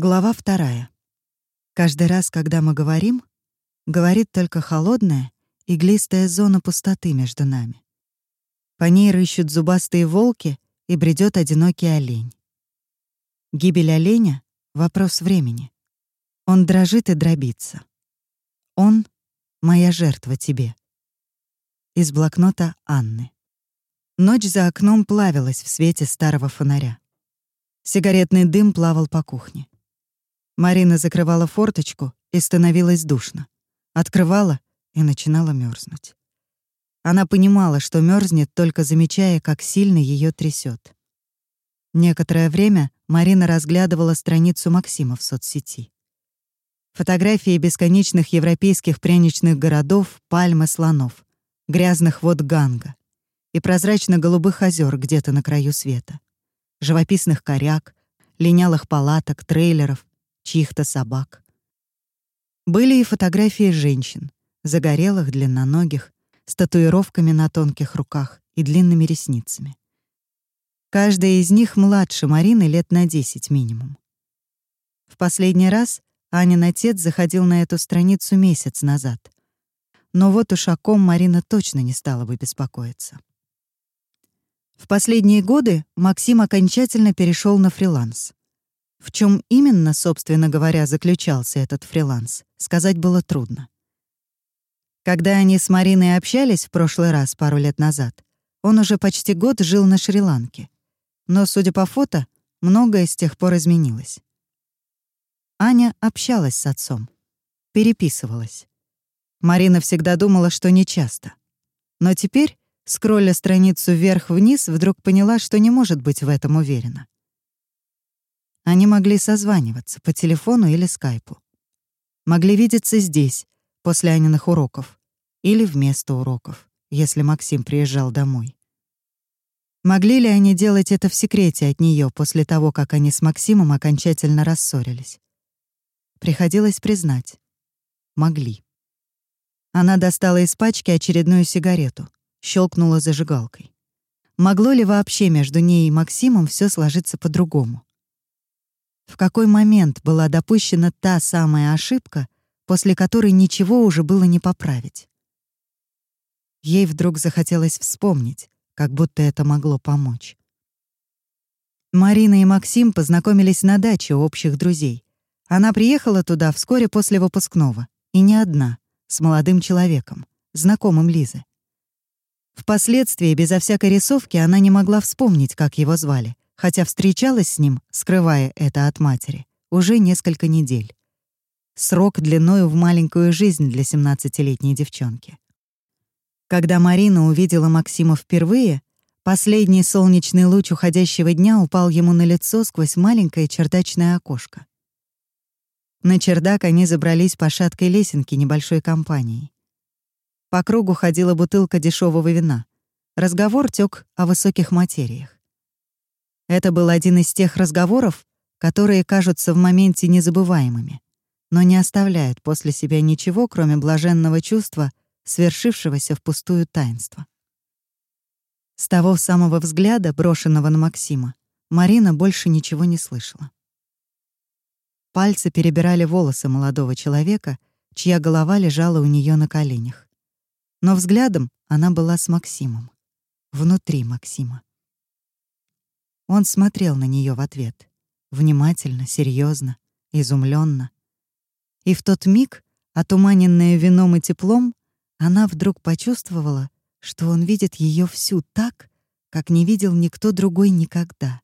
Глава вторая. Каждый раз, когда мы говорим, говорит только холодная, иглистая зона пустоты между нами. По ней рыщут зубастые волки и бредет одинокий олень. Гибель оленя — вопрос времени. Он дрожит и дробится. Он — моя жертва тебе. Из блокнота Анны. Ночь за окном плавилась в свете старого фонаря. Сигаретный дым плавал по кухне. Марина закрывала форточку, и становилось душно. Открывала и начинала мерзнуть. Она понимала, что мерзнет, только замечая, как сильно ее трясет. Некоторое время Марина разглядывала страницу Максима в соцсети. Фотографии бесконечных европейских пряничных городов, пальм и слонов, грязных вод Ганга и прозрачно-голубых озер где-то на краю света, живописных коряк, линялых палаток, трейлеров, чьих-то собак. Были и фотографии женщин, загорелых, длинноногих, с татуировками на тонких руках и длинными ресницами. Каждая из них младше Марины лет на 10 минимум. В последний раз Анин отец заходил на эту страницу месяц назад. Но вот уж о ком Марина точно не стала бы беспокоиться. В последние годы Максим окончательно перешел на фриланс. В чем именно, собственно говоря, заключался этот фриланс, сказать было трудно. Когда они с Мариной общались в прошлый раз, пару лет назад, он уже почти год жил на Шри-Ланке. Но, судя по фото, многое с тех пор изменилось. Аня общалась с отцом, переписывалась. Марина всегда думала, что нечасто. Но теперь, скролля страницу вверх-вниз, вдруг поняла, что не может быть в этом уверена. Они могли созваниваться по телефону или скайпу. Могли видеться здесь, после Аниных уроков, или вместо уроков, если Максим приезжал домой. Могли ли они делать это в секрете от нее после того, как они с Максимом окончательно рассорились? Приходилось признать. Могли. Она достала из пачки очередную сигарету, щелкнула зажигалкой. Могло ли вообще между ней и Максимом все сложиться по-другому? В какой момент была допущена та самая ошибка, после которой ничего уже было не поправить? Ей вдруг захотелось вспомнить, как будто это могло помочь. Марина и Максим познакомились на даче общих друзей. Она приехала туда вскоре после выпускного, и не одна, с молодым человеком, знакомым Лизы. Впоследствии, безо всякой рисовки, она не могла вспомнить, как его звали, хотя встречалась с ним, скрывая это от матери, уже несколько недель. Срок длиною в маленькую жизнь для 17-летней девчонки. Когда Марина увидела Максима впервые, последний солнечный луч уходящего дня упал ему на лицо сквозь маленькое чердачное окошко. На чердак они забрались по шаткой лесенке небольшой компанией. По кругу ходила бутылка дешевого вина. Разговор тек о высоких материях. Это был один из тех разговоров, которые кажутся в моменте незабываемыми, но не оставляют после себя ничего, кроме блаженного чувства, свершившегося в пустую таинство. С того самого взгляда, брошенного на Максима, Марина больше ничего не слышала. Пальцы перебирали волосы молодого человека, чья голова лежала у нее на коленях. Но взглядом она была с Максимом, внутри Максима. Он смотрел на нее в ответ. Внимательно, серьезно, изумленно. И в тот миг, отуманенная вином и теплом, она вдруг почувствовала, что он видит ее всю так, как не видел никто другой никогда.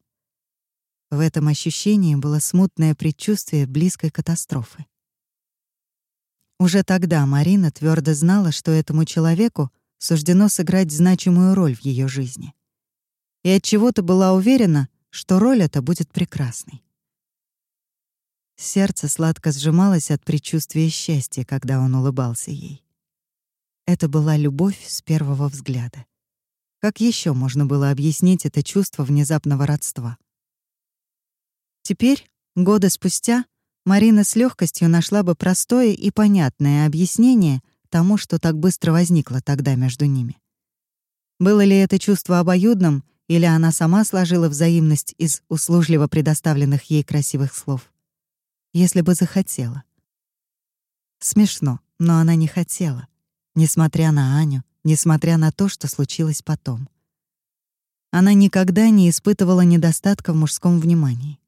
В этом ощущении было смутное предчувствие близкой катастрофы. Уже тогда Марина твердо знала, что этому человеку суждено сыграть значимую роль в ее жизни и от чего-то была уверена, что роль эта будет прекрасной. Сердце сладко сжималось от предчувствия счастья, когда он улыбался ей. Это была любовь с первого взгляда. Как еще можно было объяснить это чувство внезапного родства? Теперь, годы спустя, Марина с легкостью нашла бы простое и понятное объяснение тому, что так быстро возникло тогда между ними. Было ли это чувство обоюдным или она сама сложила взаимность из услужливо предоставленных ей красивых слов. если бы захотела. Смешно, но она не хотела, несмотря на Аню, несмотря на то, что случилось потом. Она никогда не испытывала недостатка в мужском внимании.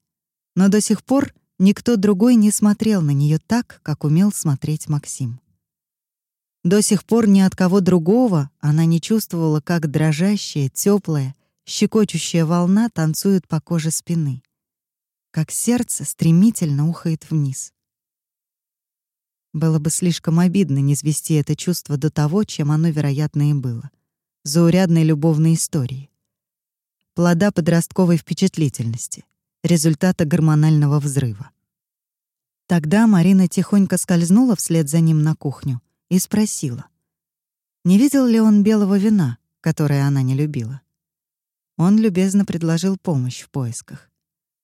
Но до сих пор никто другой не смотрел на нее так, как умел смотреть Максим. До сих пор ни от кого другого она не чувствовала, как дрожащая, теплая, щекочущая волна танцует по коже спины, как сердце стремительно ухает вниз. Было бы слишком обидно не свести это чувство до того, чем оно, вероятно, и было — заурядной любовной истории плода подростковой впечатлительности, результата гормонального взрыва. Тогда Марина тихонько скользнула вслед за ним на кухню и спросила, не видел ли он белого вина, которое она не любила. Он любезно предложил помощь в поисках.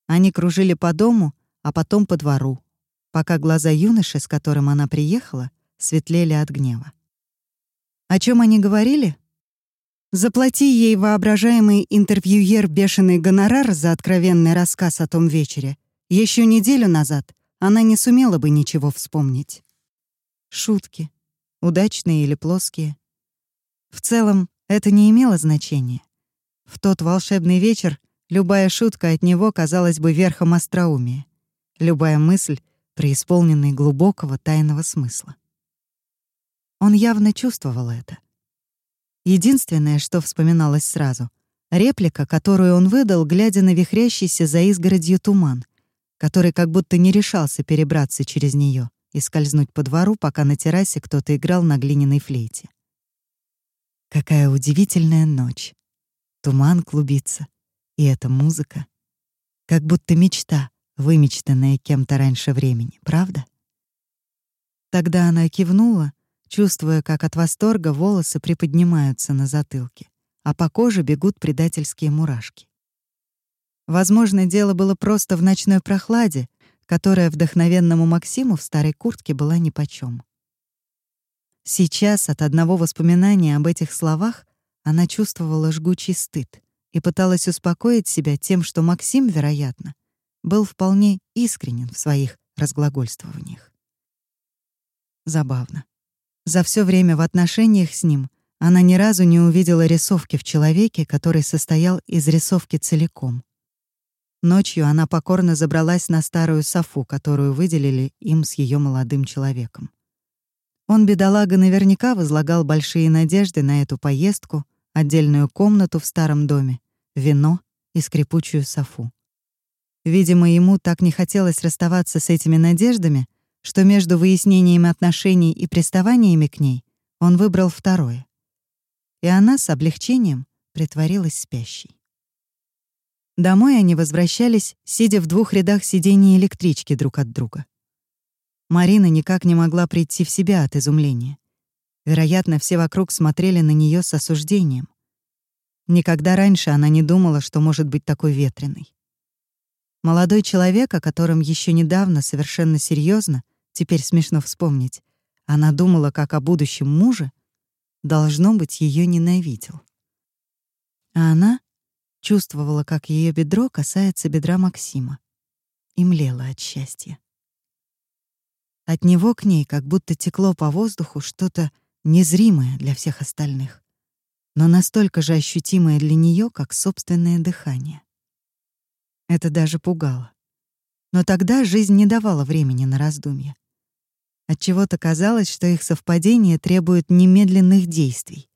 Они кружили по дому, а потом по двору, пока глаза юноши, с которым она приехала, светлели от гнева. О чем они говорили, Заплати ей воображаемый интервьюер бешеный гонорар за откровенный рассказ о том вечере. Еще неделю назад она не сумела бы ничего вспомнить. Шутки, удачные или плоские. В целом, это не имело значения. В тот волшебный вечер любая шутка от него казалась бы верхом остроумия, любая мысль — преисполненной глубокого тайного смысла. Он явно чувствовал это — Единственное, что вспоминалось сразу — реплика, которую он выдал, глядя на вихрящийся за изгородью туман, который как будто не решался перебраться через нее и скользнуть по двору, пока на террасе кто-то играл на глиняной флейте. Какая удивительная ночь. Туман клубится, и эта музыка. Как будто мечта, вымечтанная кем-то раньше времени, правда? Тогда она кивнула, чувствуя, как от восторга волосы приподнимаются на затылке, а по коже бегут предательские мурашки. Возможно, дело было просто в ночной прохладе, которая вдохновенному Максиму в старой куртке была нипочём. Сейчас от одного воспоминания об этих словах она чувствовала жгучий стыд и пыталась успокоить себя тем, что Максим, вероятно, был вполне искренен в своих разглагольствованиях. Забавно. За все время в отношениях с ним она ни разу не увидела рисовки в человеке, который состоял из рисовки целиком. Ночью она покорно забралась на старую софу, которую выделили им с ее молодым человеком. Он, бедолага, наверняка возлагал большие надежды на эту поездку, отдельную комнату в старом доме, вино и скрипучую софу. Видимо, ему так не хотелось расставаться с этими надеждами, что между выяснением отношений и приставаниями к ней он выбрал второе. И она с облегчением притворилась спящей. Домой они возвращались, сидя в двух рядах сидений электрички друг от друга. Марина никак не могла прийти в себя от изумления. Вероятно, все вокруг смотрели на нее с осуждением. Никогда раньше она не думала, что может быть такой ветреной. Молодой человек, о котором еще недавно совершенно серьезно Теперь смешно вспомнить. Она думала, как о будущем муже, должно быть, ее ненавидел. А она чувствовала, как ее бедро касается бедра Максима, и млела от счастья. От него к ней как будто текло по воздуху что-то незримое для всех остальных, но настолько же ощутимое для нее, как собственное дыхание. Это даже пугало. Но тогда жизнь не давала времени на раздумья. Отчего-то казалось, что их совпадение требует немедленных действий.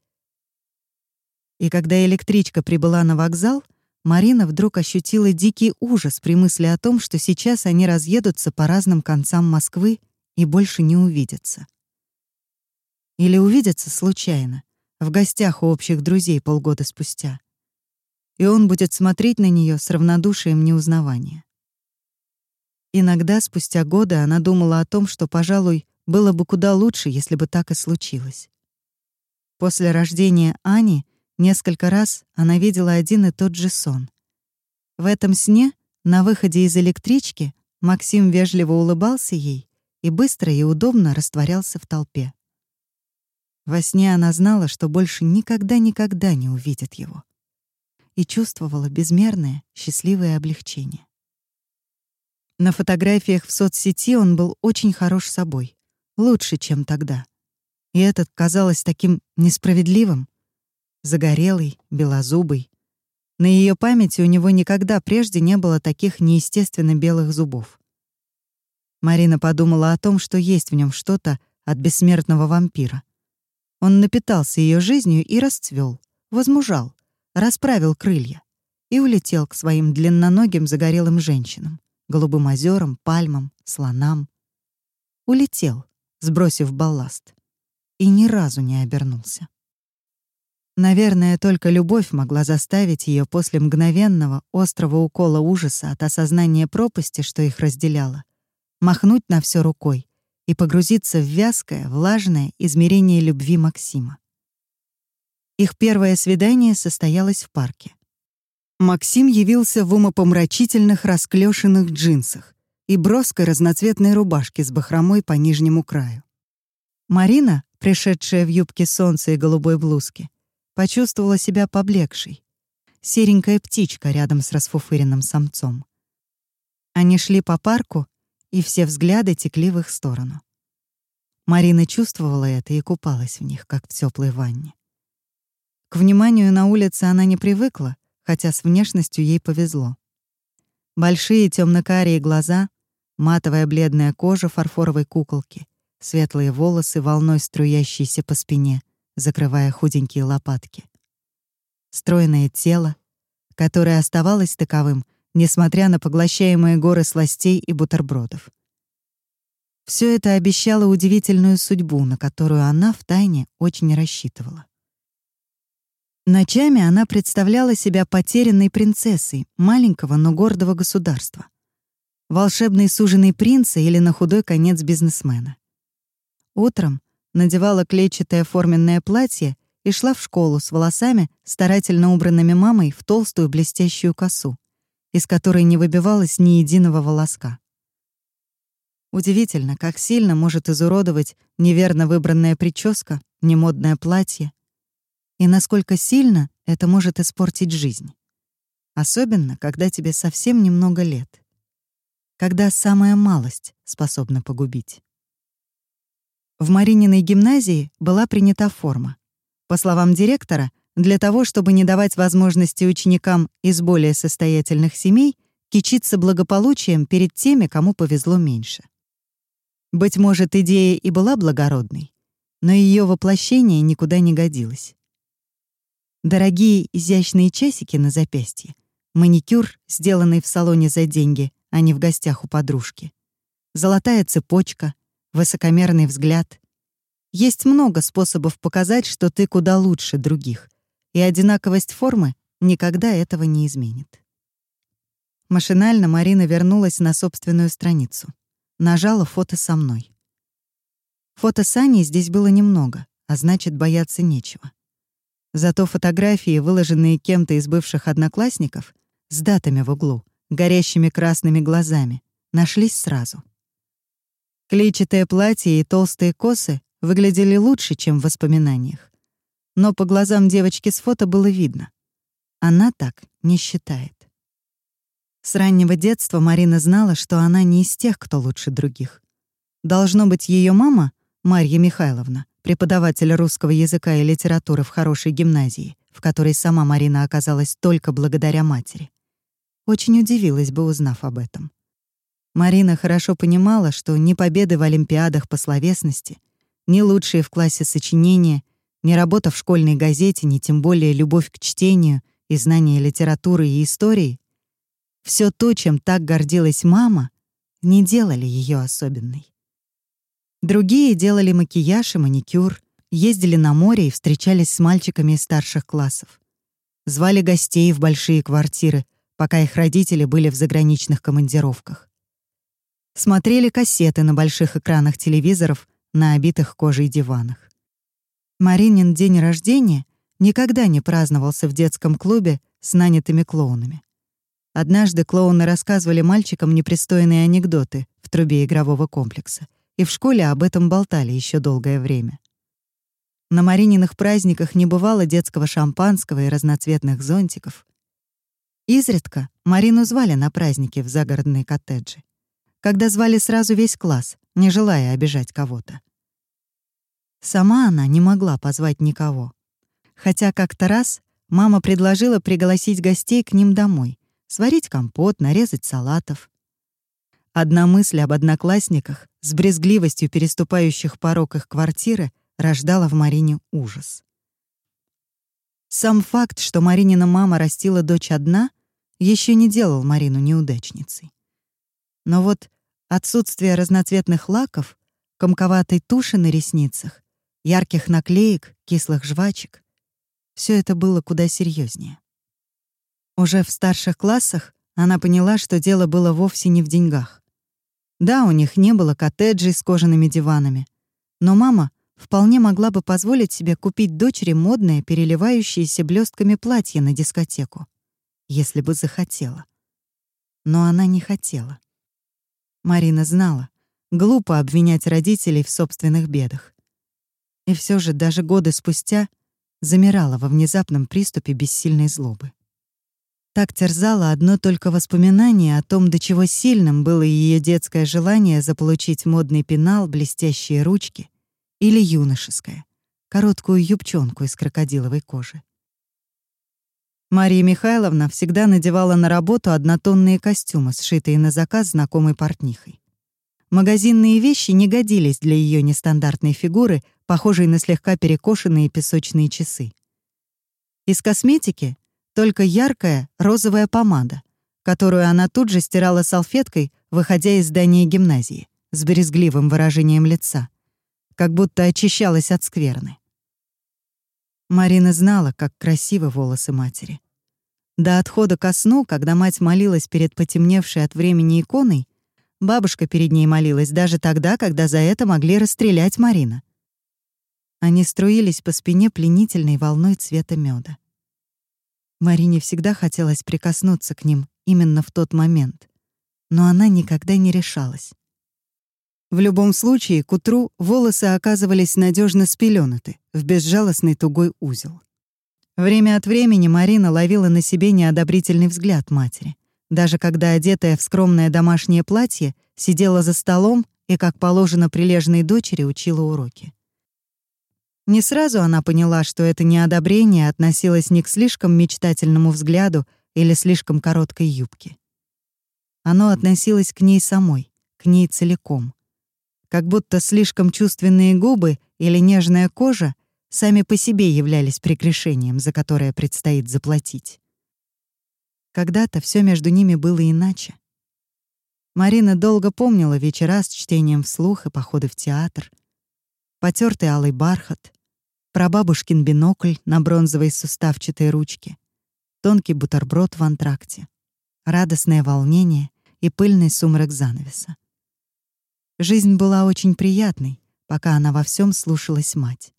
И когда электричка прибыла на вокзал, Марина вдруг ощутила дикий ужас при мысли о том, что сейчас они разъедутся по разным концам Москвы и больше не увидятся. Или увидятся случайно, в гостях у общих друзей полгода спустя. И он будет смотреть на нее с равнодушием неузнавания. Иногда, спустя годы, она думала о том, что, пожалуй, было бы куда лучше, если бы так и случилось. После рождения Ани несколько раз она видела один и тот же сон. В этом сне, на выходе из электрички, Максим вежливо улыбался ей и быстро и удобно растворялся в толпе. Во сне она знала, что больше никогда-никогда не увидит его. И чувствовала безмерное, счастливое облегчение. На фотографиях в соцсети он был очень хорош собой, лучше, чем тогда. И этот казалось таким несправедливым. Загорелый, белозубый. На ее памяти у него никогда прежде не было таких неестественно белых зубов. Марина подумала о том, что есть в нем что-то от бессмертного вампира. Он напитался ее жизнью и расцвел, возмужал, расправил крылья и улетел к своим длинноногим загорелым женщинам, голубым озерам, пальмам, слонам. Улетел, сбросив балласт, и ни разу не обернулся. Наверное, только любовь могла заставить ее после мгновенного, острого укола ужаса от осознания пропасти, что их разделяло, махнуть на все рукой и погрузиться в вязкое, влажное измерение любви Максима. Их первое свидание состоялось в парке. Максим явился в умопомрачительных расклешенных джинсах и броской разноцветной рубашке с бахромой по нижнему краю. Марина, пришедшая в юбке солнца и голубой блузке, почувствовала себя поблекшей. Серенькая птичка рядом с расфуфыренным самцом. Они шли по парку, и все взгляды текли в их сторону. Марина чувствовала это и купалась в них, как в теплой ванне. К вниманию на улице она не привыкла, хотя с внешностью ей повезло. Большие темно-карие глаза, матовая бледная кожа фарфоровой куколки, светлые волосы, волной струящиеся по спине, закрывая худенькие лопатки. Стройное тело, которое оставалось таковым, несмотря на поглощаемые горы сластей и бутербродов. Все это обещало удивительную судьбу, на которую она втайне очень рассчитывала. Ночами она представляла себя потерянной принцессой маленького, но гордого государства. Волшебной суженой принца или на худой конец бизнесмена. Утром надевала клетчатое форменное платье и шла в школу с волосами, старательно убранными мамой в толстую блестящую косу, из которой не выбивалось ни единого волоска. Удивительно, как сильно может изуродовать неверно выбранная прическа, немодное платье, и насколько сильно это может испортить жизнь. Особенно, когда тебе совсем немного лет. Когда самая малость способна погубить. В Марининой гимназии была принята форма. По словам директора, для того, чтобы не давать возможности ученикам из более состоятельных семей кичиться благополучием перед теми, кому повезло меньше. Быть может, идея и была благородной, но ее воплощение никуда не годилось. Дорогие изящные часики на запястье, маникюр, сделанный в салоне за деньги, а не в гостях у подружки, золотая цепочка, высокомерный взгляд. Есть много способов показать, что ты куда лучше других, и одинаковость формы никогда этого не изменит. Машинально Марина вернулась на собственную страницу. Нажала фото со мной. Фото с Аней здесь было немного, а значит, бояться нечего. Зато фотографии, выложенные кем-то из бывших одноклассников, с датами в углу, горящими красными глазами, нашлись сразу. Клетчатое платье и толстые косы выглядели лучше, чем в воспоминаниях. Но по глазам девочки с фото было видно. Она так не считает. С раннего детства Марина знала, что она не из тех, кто лучше других. Должно быть, ее мама, Марья Михайловна, преподаватель русского языка и литературы в хорошей гимназии, в которой сама Марина оказалась только благодаря матери. Очень удивилась бы, узнав об этом. Марина хорошо понимала, что ни победы в олимпиадах по словесности, ни лучшие в классе сочинения, ни работа в школьной газете, ни тем более любовь к чтению и знание литературы и истории — все то, чем так гордилась мама, не делали ее особенной. Другие делали макияж и маникюр, ездили на море и встречались с мальчиками из старших классов. Звали гостей в большие квартиры, пока их родители были в заграничных командировках. Смотрели кассеты на больших экранах телевизоров на обитых кожей диванах. Маринин день рождения никогда не праздновался в детском клубе с нанятыми клоунами. Однажды клоуны рассказывали мальчикам непристойные анекдоты в трубе игрового комплекса, и в школе об этом болтали еще долгое время. На Марининых праздниках не бывало детского шампанского и разноцветных зонтиков. Изредка Марину звали на праздники в загородные коттеджи. когда звали сразу весь класс, не желая обижать кого-то. Сама она не могла позвать никого. Хотя как-то раз мама предложила пригласить гостей к ним домой, сварить компот, нарезать салатов. Одна мысль об одноклассниках, с брезгливостью переступающих порог их квартиры, рождала в Марине ужас. Сам факт, что Маринина мама растила дочь одна, еще не делал Марину неудачницей. Но вот отсутствие разноцветных лаков, комковатой туши на ресницах, ярких наклеек, кислых жвачек — все это было куда серьезнее. Уже в старших классах она поняла, что дело было вовсе не в деньгах. Да, у них не было коттеджей с кожаными диванами, но мама вполне могла бы позволить себе купить дочери модное, переливающееся блестками платье на дискотеку, если бы захотела. Но она не хотела. Марина знала, глупо обвинять родителей в собственных бедах. И все же даже годы спустя замирала во внезапном приступе бессильной злобы. Так терзало одно только воспоминание о том, до чего сильным было ее детское желание заполучить модный пенал, блестящие ручки или юношеское, короткую юбчонку из крокодиловой кожи. Мария Михайловна всегда надевала на работу однотонные костюмы, сшитые на заказ знакомой портнихой. Магазинные вещи не годились для ее нестандартной фигуры, похожей на слегка перекошенные песочные часы. Из косметики только яркая розовая помада, которую она тут же стирала салфеткой, выходя из здания гимназии, с брезгливым выражением лица, как будто очищалась от скверны. Марина знала, как красивы волосы матери. До отхода ко сну, когда мать молилась перед потемневшей от времени иконой, бабушка перед ней молилась даже тогда, когда за это могли расстрелять Марина. Они струились по спине пленительной волной цвета меда. Марине всегда хотелось прикоснуться к ним именно в тот момент, но она никогда не решалась. В любом случае, к утру волосы оказывались надежно спеленаты в безжалостный тугой узел. Время от времени Марина ловила на себе неодобрительный взгляд матери, даже когда одетая в скромное домашнее платье сидела за столом и, как положено прилежной дочери, учила уроки. Не сразу она поняла, что это неодобрение относилось не к слишком мечтательному взгляду или слишком короткой юбке. Оно относилось к ней самой, к ней целиком. Как будто слишком чувственные губы или нежная кожа сами по себе являлись прегрешением, за которое предстоит заплатить. Когда-то все между ними было иначе. Марина долго помнила вечера с чтением вслух и походы в театр, потертый алый бархат, прабабушкин бинокль на бронзовой суставчатой ручке, тонкий бутерброд в антракте, радостное волнение и пыльный сумрак занавеса. Жизнь была очень приятной, пока она во всем слушалась мать.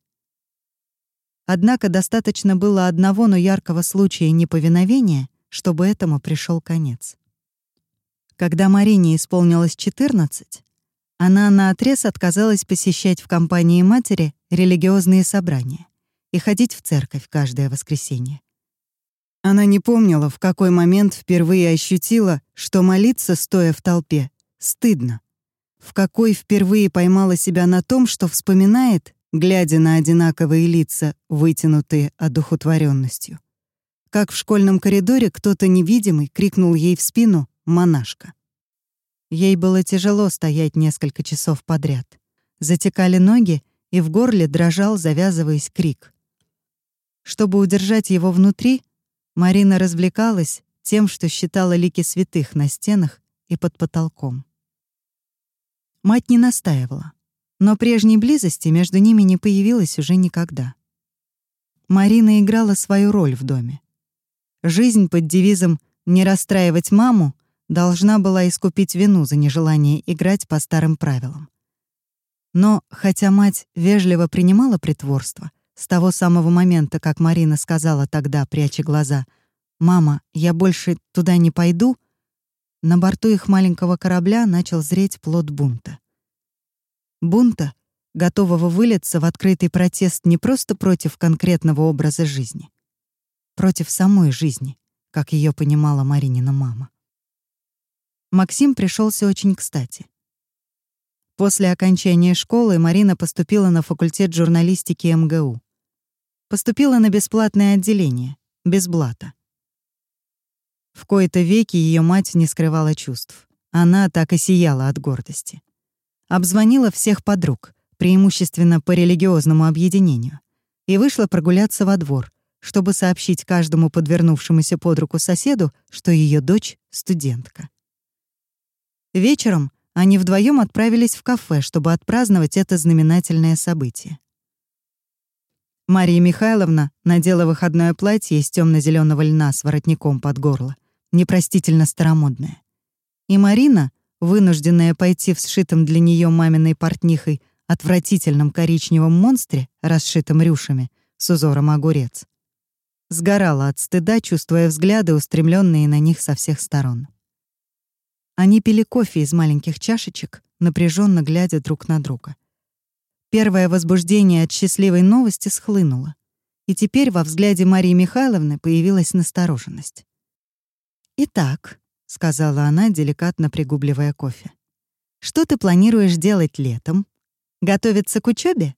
Однако достаточно было одного, но яркого случая неповиновения, чтобы этому пришел конец. Когда Марине исполнилось 14, она наотрез отказалась посещать в компании матери религиозные собрания и ходить в церковь каждое воскресенье. Она не помнила, в какой момент впервые ощутила, что молиться, стоя в толпе, стыдно. В какой впервые поймала себя на том, что вспоминает, глядя на одинаковые лица, вытянутые одухотворенностью. Как в школьном коридоре кто-то невидимый крикнул ей в спину «монашка». Ей было тяжело стоять несколько часов подряд. Затекали ноги, и в горле дрожал, завязываясь крик. Чтобы удержать его внутри, Марина развлекалась тем, что считала лики святых на стенах и под потолком. Мать не настаивала, но прежней близости между ними не появилось уже никогда. Марина играла свою роль в доме. Жизнь под девизом «не расстраивать маму» должна была искупить вину за нежелание играть по старым правилам. Но, хотя мать вежливо принимала притворство, с того самого момента, как Марина сказала тогда, пряча глаза, «Мама, я больше туда не пойду», на борту их маленького корабля начал зреть плод бунта. Бунта, готового вылиться в открытый протест не просто против конкретного образа жизни, против самой жизни, как ее понимала Маринина мама. Максим пришелся очень кстати. После окончания школы Марина поступила на факультет журналистики МГУ. Поступила на бесплатное отделение, без блата. В кои-то веки ее мать не скрывала чувств. Она так и сияла от гордости. Обзвонила всех подруг, преимущественно по религиозному объединению, и вышла прогуляться во двор, чтобы сообщить каждому подвернувшемуся под руку соседу, что ее дочь — студентка. Вечером они вдвоем отправились в кафе, чтобы отпраздновать это знаменательное событие. Мария Михайловна надела выходное платье из темно зеленого льна с воротником под горло, непростительно старомодное. И Марина, вынужденная пойти в сшитом для нее маминой портнихой отвратительном коричневом монстре, расшитом рюшами, с узором огурец, сгорала от стыда, чувствуя взгляды, устремленные на них со всех сторон. Они пили кофе из маленьких чашечек, напряженно глядя друг на друга — Первое возбуждение от счастливой новости схлынуло, и теперь во взгляде Марии Михайловны появилась настороженность. «Итак», — сказала она, деликатно пригубливая кофе, «что ты планируешь делать летом? Готовиться к учебе?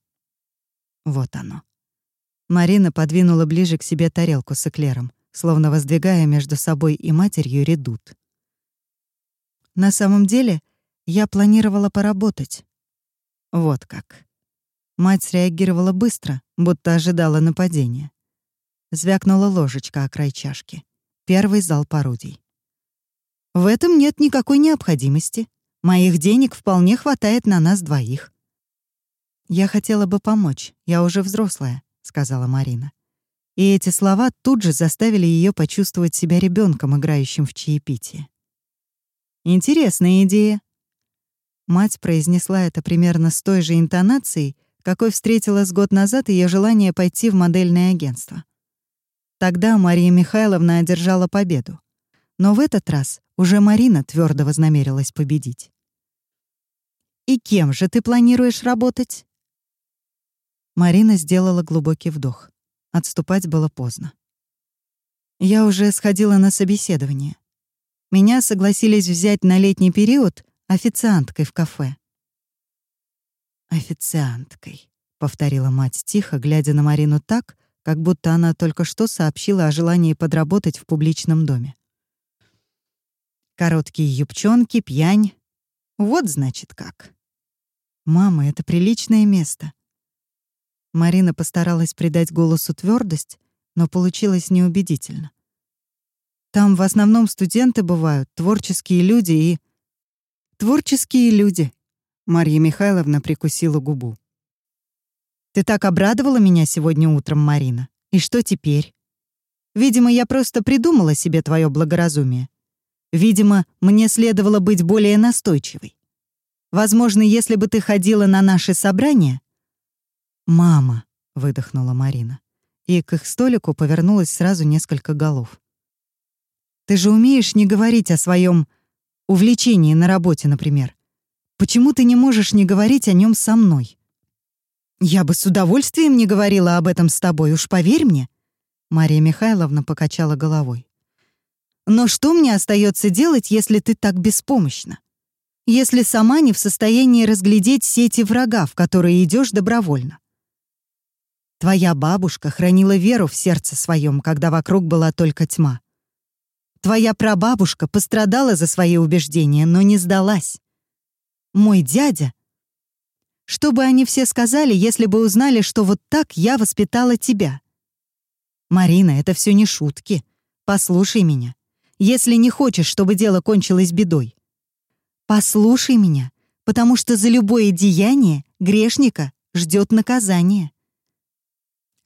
Вот оно. Марина подвинула ближе к себе тарелку с эклером, словно воздвигая между собой и матерью редут. На самом деле, я планировала поработать. Вот как. Мать среагировала быстро, будто ожидала нападения. Звякнула ложечка о край чашки. Первый зал орудий. «В этом нет никакой необходимости. Моих денег вполне хватает на нас двоих». «Я хотела бы помочь. Я уже взрослая», — сказала Марина. И эти слова тут же заставили ее почувствовать себя ребенком, играющим в чаепитие. «Интересная идея». Мать произнесла это примерно с той же интонацией, какой встретила с год назад ее желание пойти в модельное агентство. Тогда Мария Михайловна одержала победу. Но в этот раз уже Марина твердо вознамерилась победить. «И кем же ты планируешь работать?» Марина сделала глубокий вдох. Отступать было поздно. Я уже сходила на собеседование. Меня согласились взять на летний период официанткой в кафе. «Официанткой», — повторила мать тихо, глядя на Марину так, как будто она только что сообщила о желании подработать в публичном доме. Короткие юбчонки, пьянь. Вот, значит, как. «Мама, это приличное место». Марина постаралась придать голосу твердость, но получилось неубедительно. Там в основном студенты бывают, творческие люди и... Творческие люди, Марья Михайловна прикусила губу. «Ты так обрадовала меня сегодня утром, Марина. И что теперь? Видимо, я просто придумала себе твое благоразумие. Видимо, мне следовало быть более настойчивой. Возможно, если бы ты ходила на наши собрания...» «Мама», — выдохнула Марина. И к их столику повернулось сразу несколько голов. «Ты же умеешь не говорить о своем увлечении на работе, например. Почему ты не можешь не говорить о нем со мной? Я бы с удовольствием не говорила об этом с тобой, уж поверь мне. Мария Михайловна покачала головой. Но что мне остается делать, если ты так беспомощна? Если сама не в состоянии разглядеть сети врага, в которые идешь добровольно? Твоя бабушка хранила веру в сердце своем, когда вокруг была только тьма. Твоя прабабушка пострадала за свои убеждения, но не сдалась мой дядя. Что бы они все сказали, если бы узнали, что вот так я воспитала тебя? Марина, это все не шутки. Послушай меня. Если не хочешь, чтобы дело кончилось бедой. Послушай меня, потому что за любое деяние грешника ждет наказание.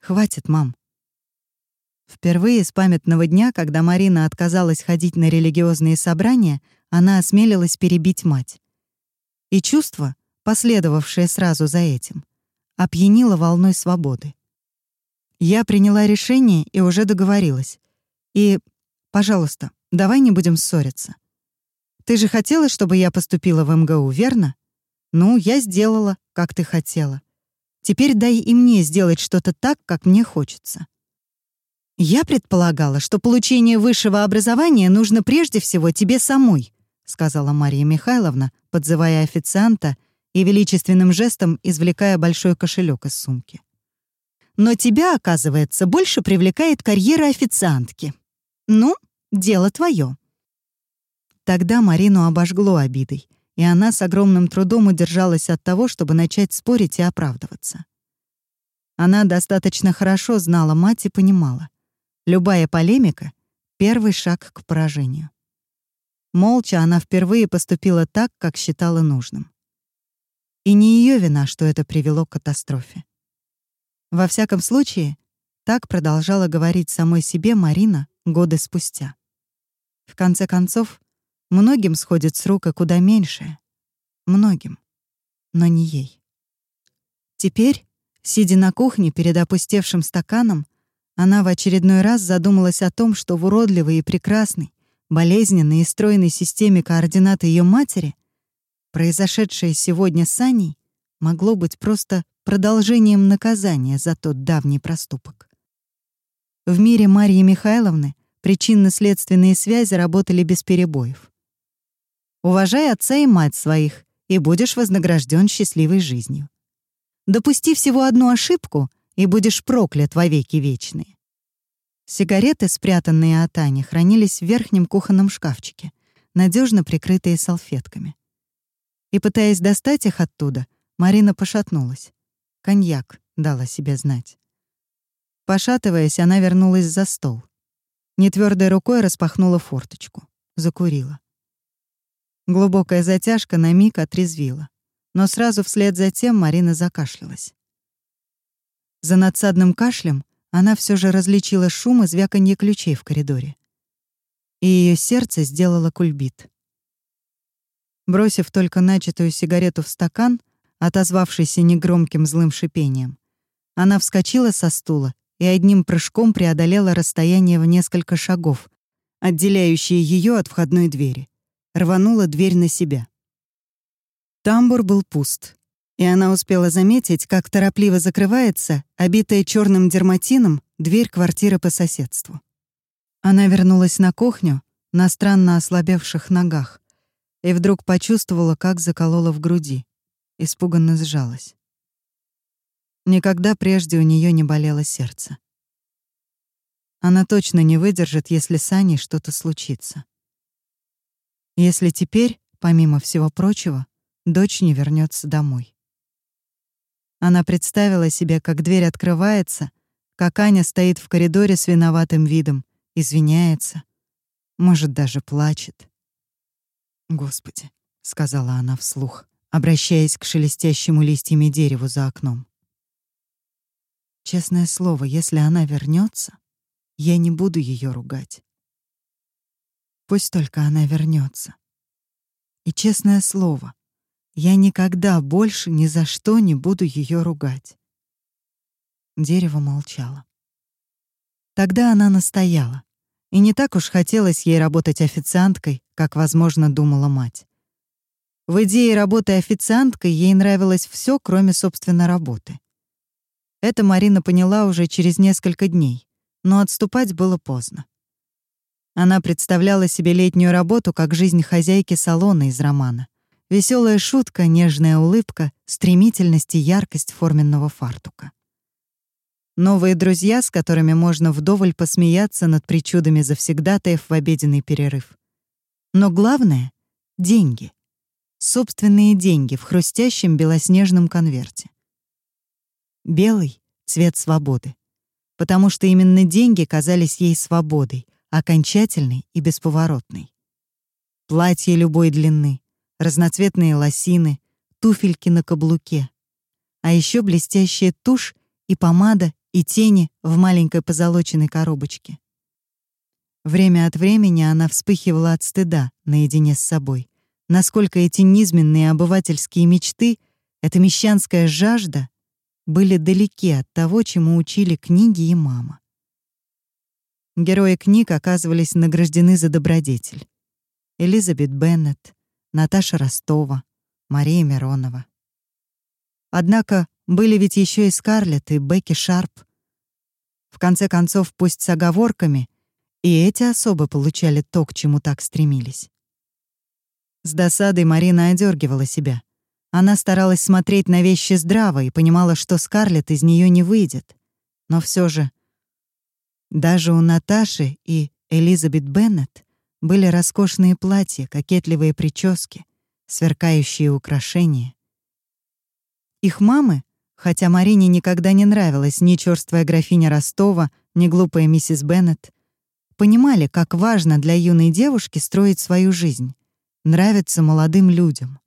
Хватит, мам. Впервые с памятного дня, когда Марина отказалась ходить на религиозные собрания, она осмелилась перебить мать и чувство, последовавшее сразу за этим, опьянило волной свободы. Я приняла решение и уже договорилась. И, пожалуйста, давай не будем ссориться. Ты же хотела, чтобы я поступила в МГУ, верно? Ну, я сделала, как ты хотела. Теперь дай и мне сделать что-то так, как мне хочется. Я предполагала, что получение высшего образования нужно прежде всего тебе самой, — сказала Мария Михайловна, подзывая официанта и величественным жестом извлекая большой кошелек из сумки. «Но тебя, оказывается, больше привлекает карьера официантки. Ну, дело твое. Тогда Марину обожгло обидой, и она с огромным трудом удержалась от того, чтобы начать спорить и оправдываться. Она достаточно хорошо знала мать и понимала. Любая полемика — первый шаг к поражению. Молча она впервые поступила так, как считала нужным. И не ее вина, что это привело к катастрофе. Во всяком случае, так продолжала говорить самой себе Марина годы спустя. В конце концов, многим сходит с рук и куда меньше. Многим. Но не ей. Теперь, сидя на кухне перед опустевшим стаканом, она в очередной раз задумалась о том, что в уродливой и прекрасной, болезненной и стройной системе координат ее матери, произошедшее сегодня с Аней могло быть просто продолжением наказания за тот давний проступок. В мире Марии Михайловны причинно-следственные связи работали без перебоев. Уважай отца и мать своих, и будешь вознагражден счастливой жизнью. Допусти всего одну ошибку, и будешь проклят во веки вечные. Сигареты, спрятанные от Ани, хранились в верхнем кухонном шкафчике, надежно прикрытые салфетками. И, пытаясь достать их оттуда, Марина пошатнулась. Коньяк дала себе знать. Пошатываясь, она вернулась за стол. Нетвёрдой рукой распахнула форточку. Закурила. Глубокая затяжка на миг отрезвила. Но сразу вслед за тем Марина закашлялась. За надсадным кашлем она все же различила шум и звяканье ключей в коридоре. И ее сердце сделало кульбит. Бросив только начатую сигарету в стакан, отозвавшийся негромким злым шипением, она вскочила со стула и одним прыжком преодолела расстояние в несколько шагов, отделяющее ее от входной двери. Рванула дверь на себя. Тамбур был пуст и она успела заметить, как торопливо закрывается, обитая черным дерматином, дверь квартиры по соседству. Она вернулась на кухню на странно ослабевших ногах и вдруг почувствовала, как заколола в груди. Испуганно сжалась. Никогда прежде у нее не болело сердце. Она точно не выдержит, если с Аней что-то случится. Если теперь, помимо всего прочего, дочь не вернется домой. Она представила себе, как дверь открывается, как Аня стоит в коридоре с виноватым видом, извиняется, может, даже плачет. «Господи», — сказала она вслух, обращаясь к шелестящему листьями дереву за окном. Честное слово, если она вернется, я не буду ее ругать. Пусть только она вернется. И честное слово, я никогда больше ни за что не буду ее ругать. Дерево молчало. Тогда она настояла. И не так уж хотелось ей работать официанткой, как, возможно, думала мать. В идее работы официанткой ей нравилось все, кроме, собственно, работы. Это Марина поняла уже через несколько дней, но отступать было поздно. Она представляла себе летнюю работу как жизнь хозяйки салона из романа. Веселая шутка, нежная улыбка, стремительность и яркость форменного фартука. Новые друзья, с которыми можно вдоволь посмеяться над причудами завсегдатаев в обеденный перерыв. Но главное — деньги. Собственные деньги в хрустящем белоснежном конверте. Белый — цвет свободы. Потому что именно деньги казались ей свободой, окончательной и бесповоротной. Платье любой длины, разноцветные лосины, туфельки на каблуке. А еще блестящая тушь и помада, и тени в маленькой позолоченной коробочке. Время от времени она вспыхивала от стыда наедине с собой. Насколько эти низменные обывательские мечты, эта мещанская жажда были далеки от того, чему учили книги и мама. Герои книг оказывались награждены за добродетель. Элизабет Беннет, Наташа Ростова, Мария Миронова. Однако были ведь еще и Скарлетт и Бекки Шарп. В конце концов, пусть с оговорками, и эти особо получали то, к чему так стремились. С досадой Марина одергивала себя. Она старалась смотреть на вещи здраво и понимала, что Скарлетт из нее не выйдет. Но все же... Даже у Наташи и Элизабет Беннет были роскошные платья, кокетливые прически, сверкающие украшения. Их мамы, хотя Марине никогда не нравилась ни чёрствая графиня Ростова, ни глупая миссис Беннет, понимали, как важно для юной девушки строить свою жизнь, нравиться молодым людям.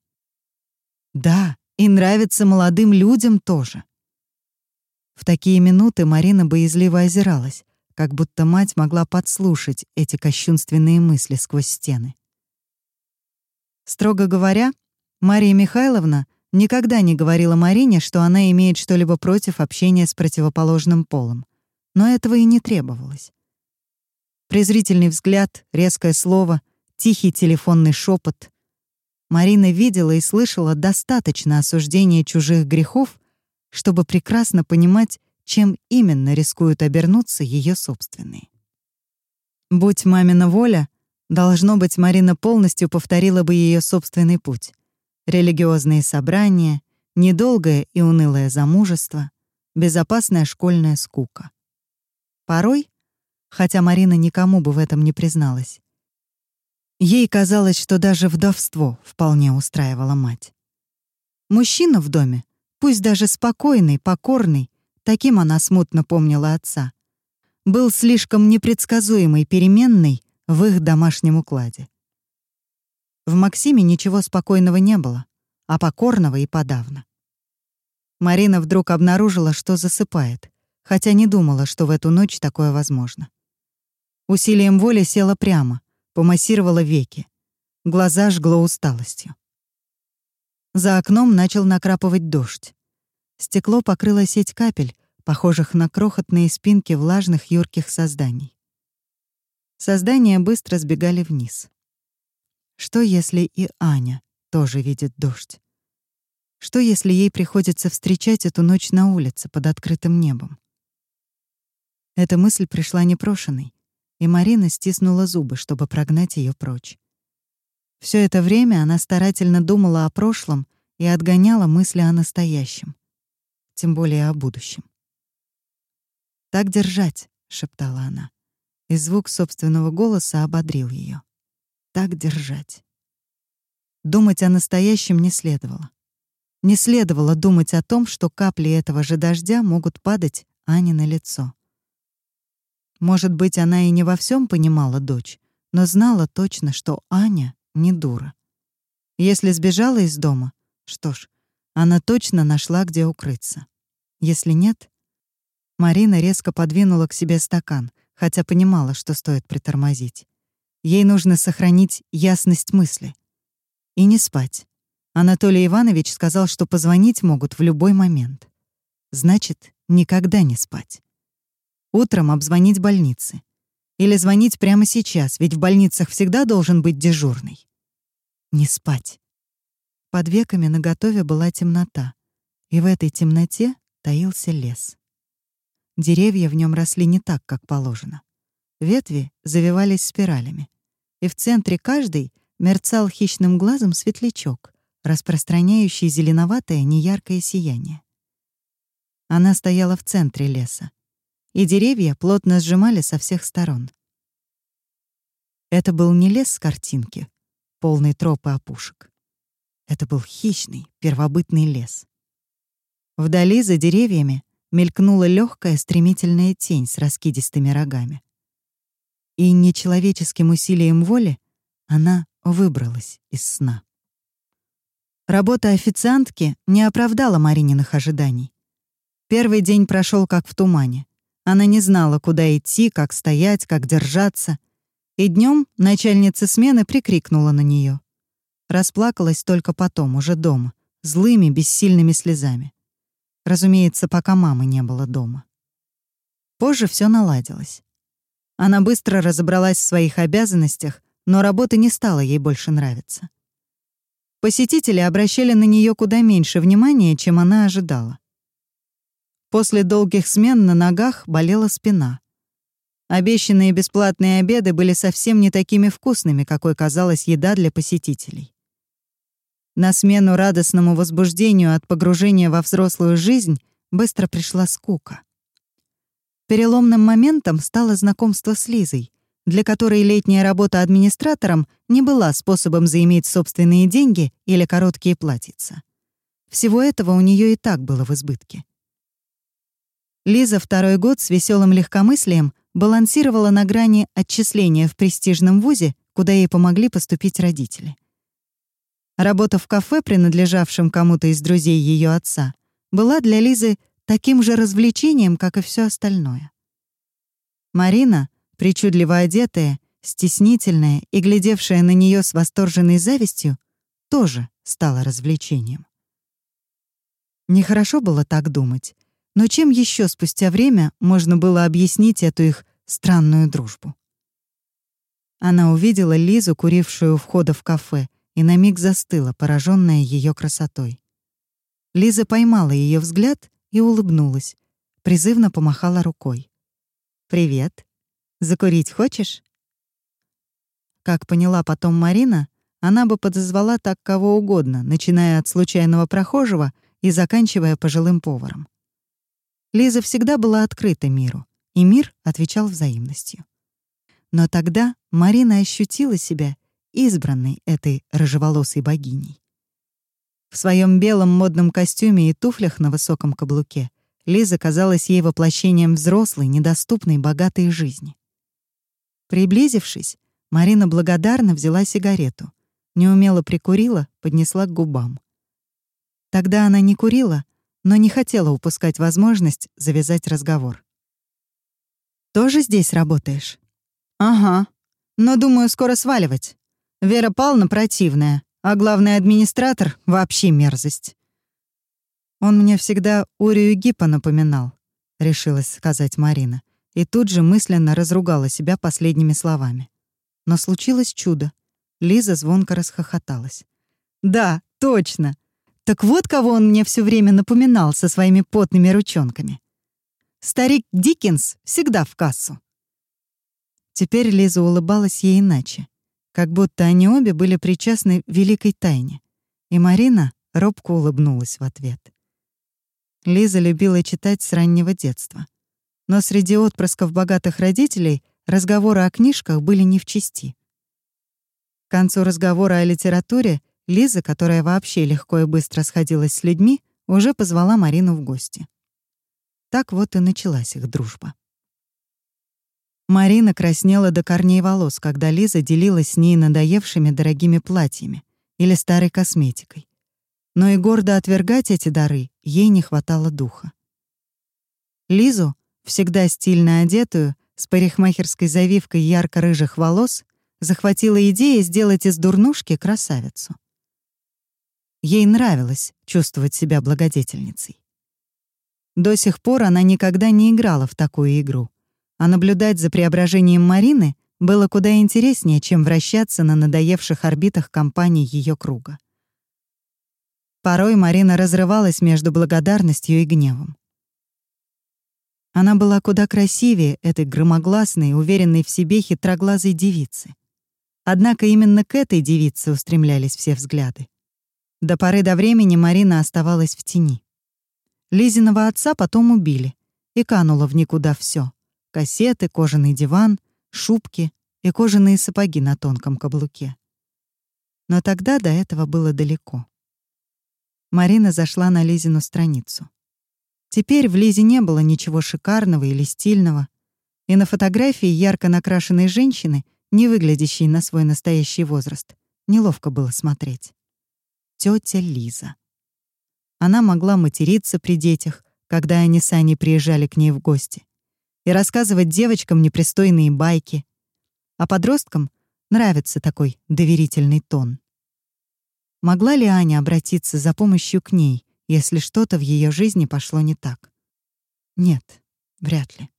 Да, и нравится молодым людям тоже. В такие минуты Марина боязливо озиралась, как будто мать могла подслушать эти кощунственные мысли сквозь стены. Строго говоря, Мария Михайловна никогда не говорила Марине, что она имеет что-либо против общения с противоположным полом, но этого и не требовалось. Презрительный взгляд, резкое слово, тихий телефонный шепот. Марина видела и слышала достаточно осуждения чужих грехов, чтобы прекрасно понимать, чем именно рискуют обернуться ее собственные. Будь мамина воля, должно быть, Марина полностью повторила бы ее собственный путь. Религиозные собрания, недолгое и унылое замужество, безопасная школьная скука. Порой хотя Марина никому бы в этом не призналась. Ей казалось, что даже вдовство вполне устраивала мать. Мужчина в доме, пусть даже спокойный, покорный, таким она смутно помнила отца, был слишком непредсказуемой переменной в их домашнем укладе. В Максиме ничего спокойного не было, а покорного и подавно. Марина вдруг обнаружила, что засыпает, хотя не думала, что в эту ночь такое возможно. Усилием воли села прямо, помассировала веки. Глаза жгло усталостью. За окном начал накрапывать дождь. Стекло покрыло сеть капель, похожих на крохотные спинки влажных юрких созданий. Создания быстро сбегали вниз. Что, если и Аня тоже видит дождь? Что, если ей приходится встречать эту ночь на улице под открытым небом? Эта мысль пришла непрошенной, и Марина стиснула зубы, чтобы прогнать ее прочь. Все это время она старательно думала о прошлом и отгоняла мысли о настоящем, тем более о будущем. «Так держать», — шептала она, и звук собственного голоса ободрил ее. «Так держать». Думать о настоящем не следовало. Не следовало думать о том, что капли этого же дождя могут падать Ане на лицо. Может быть, она и не во всем понимала дочь, но знала точно, что Аня не дура. Если сбежала из дома, что ж, она точно нашла, где укрыться. Если нет... Марина резко подвинула к себе стакан, хотя понимала, что стоит притормозить. Ей нужно сохранить ясность мысли. И не спать. Анатолий Иванович сказал, что позвонить могут в любой момент. Значит, никогда не спать. Утром обзвонить больницы. Или звонить прямо сейчас, ведь в больницах всегда должен быть дежурный. Не спать. Под веками наготове была темнота, и в этой темноте таился лес. Деревья в нем росли не так, как положено. Ветви завивались спиралями, и в центре каждой мерцал хищным глазом светлячок, распространяющий зеленоватое неяркое сияние. Она стояла в центре леса, и деревья плотно сжимали со всех сторон. Это был не лес с картинки, полный троп и опушек. Это был хищный, первобытный лес. Вдали за деревьями мелькнула легкая стремительная тень с раскидистыми рогами. И нечеловеческим усилием воли она выбралась из сна. Работа официантки не оправдала Марининых ожиданий. Первый день прошел как в тумане. Она не знала, куда идти, как стоять, как держаться. И днем начальница смены прикрикнула на нее. Расплакалась только потом, уже дома, злыми, бессильными слезами. Разумеется, пока мамы не было дома. Позже все наладилось. Она быстро разобралась в своих обязанностях, но работа не стала ей больше нравиться. Посетители обращали на нее куда меньше внимания, чем она ожидала. После долгих смен на ногах болела спина. Обещанные бесплатные обеды были совсем не такими вкусными, какой казалась еда для посетителей. На смену радостному возбуждению от погружения во взрослую жизнь быстро пришла скука. Переломным моментом стало знакомство с Лизой, для которой летняя работа администратором не была способом заиметь собственные деньги или короткие платьица. Всего этого у нее и так было в избытке. Лиза второй год с веселым легкомыслием балансировала на грани отчисления в престижном вузе, куда ей помогли поступить родители. Работа в кафе, принадлежавшем кому-то из друзей ее отца, была для Лизы таким же развлечением, как и все остальное. Марина, причудливо одетая, стеснительная и глядевшая на нее с восторженной завистью, тоже стала развлечением. Нехорошо было так думать, но чем еще спустя время можно было объяснить эту их странную дружбу? Она увидела Лизу, курившую у входа в кафе, и на миг застыла, пораженная ее красотой. Лиза поймала ее взгляд и улыбнулась, призывно помахала рукой. «Привет. Закурить хочешь?» Как поняла потом Марина, она бы подозвала так кого угодно, начиная от случайного прохожего и заканчивая пожилым поваром. Лиза всегда была открыта миру, и мир отвечал взаимностью. Но тогда Марина ощутила себя избранной этой рыжеволосой богиней. В своем белом модном костюме и туфлях на высоком каблуке Лиза казалась ей воплощением взрослой, недоступной, богатой жизни. Приблизившись, Марина благодарно взяла сигарету, неумело прикурила, поднесла к губам. Тогда она не курила, но не хотела упускать возможность завязать разговор. «Тоже здесь работаешь?» «Ага. Но думаю, скоро сваливать. Вера Павловна противная, а главный администратор — вообще мерзость. Он мне всегда Урию Гиппа напоминал, — решилась сказать Марина, и тут же мысленно разругала себя последними словами. Но случилось чудо. Лиза звонко расхохоталась. «Да, точно! Так вот кого он мне все время напоминал со своими потными ручонками. Старик Диккенс всегда в кассу». Теперь Лиза улыбалась ей иначе как будто они обе были причастны великой тайне. И Марина робко улыбнулась в ответ. Лиза любила читать с раннего детства. Но среди отпрысков богатых родителей разговоры о книжках были не в чести. К концу разговора о литературе Лиза, которая вообще легко и быстро сходилась с людьми, уже позвала Марину в гости. Так вот и началась их дружба. Марина краснела до корней волос, когда Лиза делилась с ней надоевшими дорогими платьями или старой косметикой. Но и гордо отвергать эти дары ей не хватало духа. Лизу, всегда стильно одетую, с парикмахерской завивкой ярко-рыжих волос, захватила идея сделать из дурнушки красавицу. Ей нравилось чувствовать себя благодетельницей. До сих пор она никогда не играла в такую игру — а наблюдать за преображением Марины было куда интереснее, чем вращаться на надоевших орбитах компании ее круга. Порой Марина разрывалась между благодарностью и гневом. Она была куда красивее этой громогласной, уверенной в себе хитроглазой девицы. Однако именно к этой девице устремлялись все взгляды. До поры до времени Марина оставалась в тени. Лизиного отца потом убили, и кануло в никуда все кассеты, кожаный диван, шубки и кожаные сапоги на тонком каблуке. Но тогда до этого было далеко. Марина зашла на Лизину страницу. Теперь в Лизе не было ничего шикарного или стильного, и на фотографии ярко накрашенной женщины, не выглядящей на свой настоящий возраст, неловко было смотреть. Тётя Лиза. Она могла материться при детях, когда они с Аней приезжали к ней в гости и рассказывать девочкам непристойные байки. А подросткам нравится такой доверительный тон. Могла ли Аня обратиться за помощью к ней, если что-то в ее жизни пошло не так? Нет, вряд ли.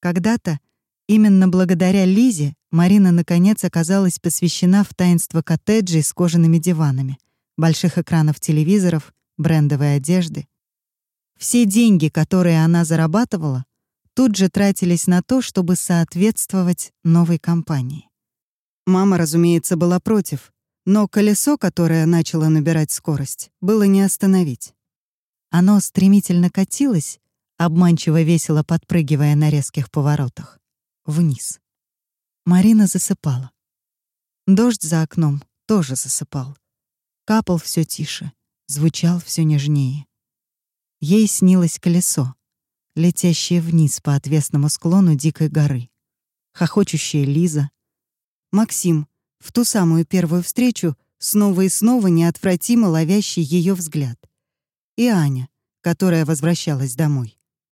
Когда-то, именно благодаря Лизе, Марина наконец оказалась посвящена в таинство коттеджей с кожаными диванами, больших экранов телевизоров, брендовой одежды. Все деньги, которые она зарабатывала, тут же тратились на то, чтобы соответствовать новой компании. Мама, разумеется, была против, но колесо, которое начало набирать скорость, было не остановить. Оно стремительно катилось, обманчиво весело подпрыгивая на резких поворотах, вниз. Марина засыпала. Дождь за окном тоже засыпал. Капал все тише, звучал все нежнее. Ей снилось колесо, летящее вниз по отвесному склону дикой горы. Хохочущая Лиза. Максим, в ту самую первую встречу, снова и снова неотвратимо ловящий ее взгляд. И Аня, которая возвращалась домой.